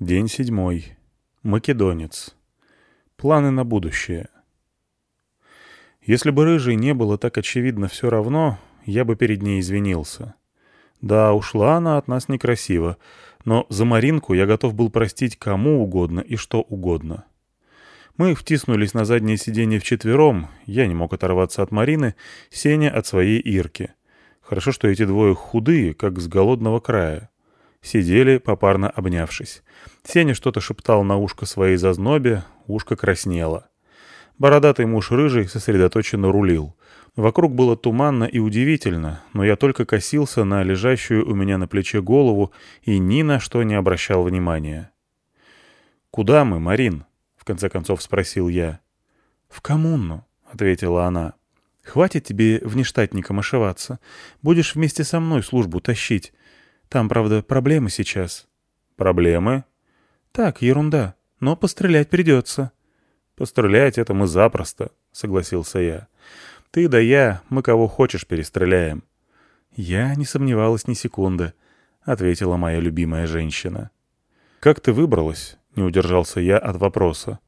День седьмой. Македонец. Планы на будущее. Если бы рыжей не было так очевидно все равно, я бы перед ней извинился. Да, ушла она от нас некрасиво, но за Маринку я готов был простить кому угодно и что угодно. Мы втиснулись на заднее сиденье вчетвером, я не мог оторваться от Марины, Сеня от своей Ирки. Хорошо, что эти двое худые, как с голодного края. Сидели, попарно обнявшись. Сеня что-то шептал на ушко своей зазнобе, ушко краснело. Бородатый муж рыжий сосредоточенно рулил. Вокруг было туманно и удивительно, но я только косился на лежащую у меня на плече голову и ни на что не обращал внимания. «Куда мы, Марин?» — в конце концов спросил я. «В коммуну», — ответила она. «Хватит тебе внештатником ошиваться. Будешь вместе со мной службу тащить. Там, правда, проблемы сейчас». «Проблемы?» «Так, ерунда. Но пострелять придется». «Пострелять — это мы запросто», — согласился я. «Ты да я, мы кого хочешь перестреляем». «Я не сомневалась ни секунды», — ответила моя любимая женщина. «Как ты выбралась?» — не удержался я от вопроса.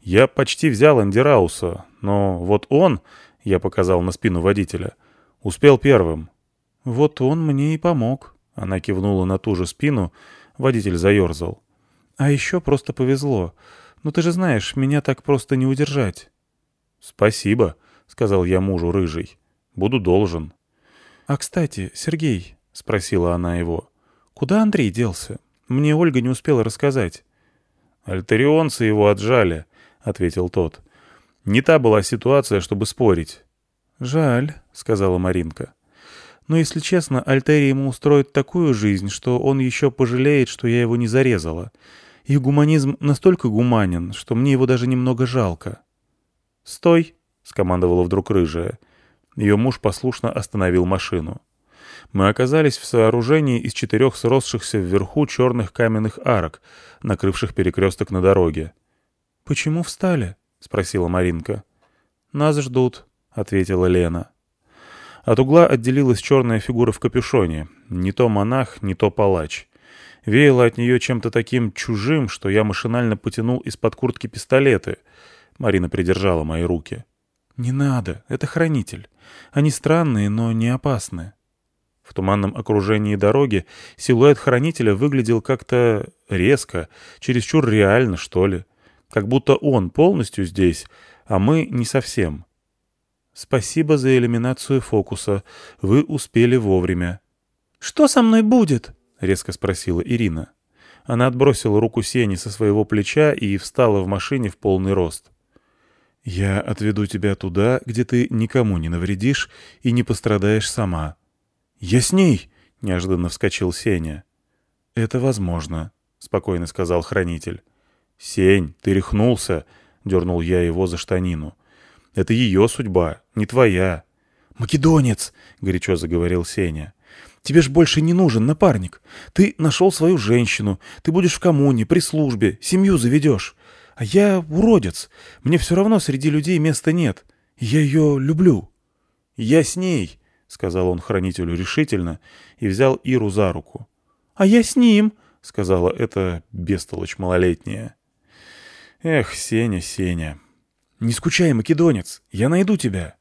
«Я почти взял Андерауса, но вот он, — я показал на спину водителя, — успел первым». «Вот он мне и помог», она кивнула на ту же спину, водитель заерзал. «А еще просто повезло. Ну ты же знаешь, меня так просто не удержать». «Спасибо», — сказал я мужу рыжий. «Буду должен». «А, кстати, Сергей», — спросила она его, — «куда Андрей делся? Мне Ольга не успела рассказать». «Альтерионцы его отжали», — ответил тот. «Не та была ситуация, чтобы спорить». «Жаль», — сказала Маринка. Но, если честно, Альтери ему устроит такую жизнь, что он еще пожалеет, что я его не зарезала. Их гуманизм настолько гуманен, что мне его даже немного жалко. «Стой!» — скомандовала вдруг рыжая. Ее муж послушно остановил машину. Мы оказались в сооружении из четырех сросшихся вверху черных каменных арок, накрывших перекресток на дороге. «Почему встали?» — спросила Маринка. «Нас ждут», — ответила Лена. От угла отделилась черная фигура в капюшоне. Не то монах, не то палач. Веяло от нее чем-то таким чужим, что я машинально потянул из-под куртки пистолеты. Марина придержала мои руки. «Не надо, это хранитель. Они странные, но не опасны». В туманном окружении дороги силуэт хранителя выглядел как-то резко, чересчур реально, что ли. Как будто он полностью здесь, а мы не совсем. «Спасибо за элиминацию фокуса. Вы успели вовремя». «Что со мной будет?» — резко спросила Ирина. Она отбросила руку Сени со своего плеча и встала в машине в полный рост. «Я отведу тебя туда, где ты никому не навредишь и не пострадаешь сама». «Я с ней!» — неожиданно вскочил Сеня. «Это возможно», — спокойно сказал хранитель. «Сень, ты рехнулся!» — дернул я его за штанину. Это ее судьба, не твоя. «Македонец!» — горячо заговорил Сеня. «Тебе ж больше не нужен напарник. Ты нашел свою женщину, ты будешь в коммуне, при службе, семью заведешь. А я уродец. Мне все равно среди людей места нет. Я ее люблю». «Я с ней», — сказал он хранителю решительно и взял Иру за руку. «А я с ним», — сказала эта бестолочь малолетняя. «Эх, Сеня, Сеня». «Не скучай, македонец, я найду тебя».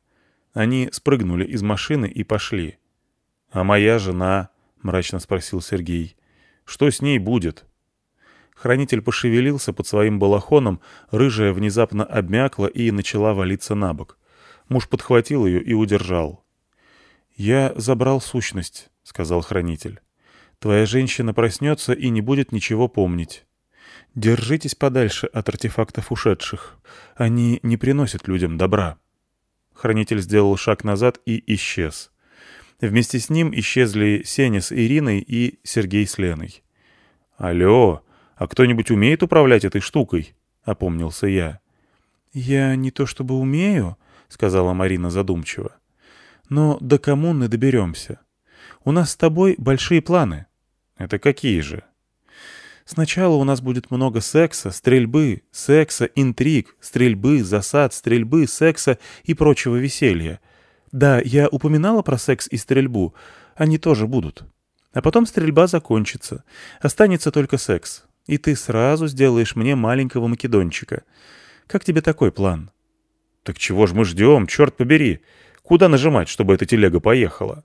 Они спрыгнули из машины и пошли. «А моя жена?» — мрачно спросил Сергей. «Что с ней будет?» Хранитель пошевелился под своим балахоном, рыжая внезапно обмякла и начала валиться на бок. Муж подхватил ее и удержал. «Я забрал сущность», — сказал хранитель. «Твоя женщина проснется и не будет ничего помнить». Держитесь подальше от артефактов ушедших. Они не приносят людям добра. Хранитель сделал шаг назад и исчез. Вместе с ним исчезли Сеня с Ириной и Сергей с Леной. «Алло, а кто-нибудь умеет управлять этой штукой?» — опомнился я. «Я не то чтобы умею», — сказала Марина задумчиво. «Но до коммуны доберемся. У нас с тобой большие планы». «Это какие же?» Сначала у нас будет много секса, стрельбы, секса, интриг, стрельбы, засад, стрельбы, секса и прочего веселья. Да, я упоминала про секс и стрельбу. Они тоже будут. А потом стрельба закончится. Останется только секс. И ты сразу сделаешь мне маленького македончика. Как тебе такой план?» «Так чего ж мы ждем, черт побери? Куда нажимать, чтобы эта телега поехала?»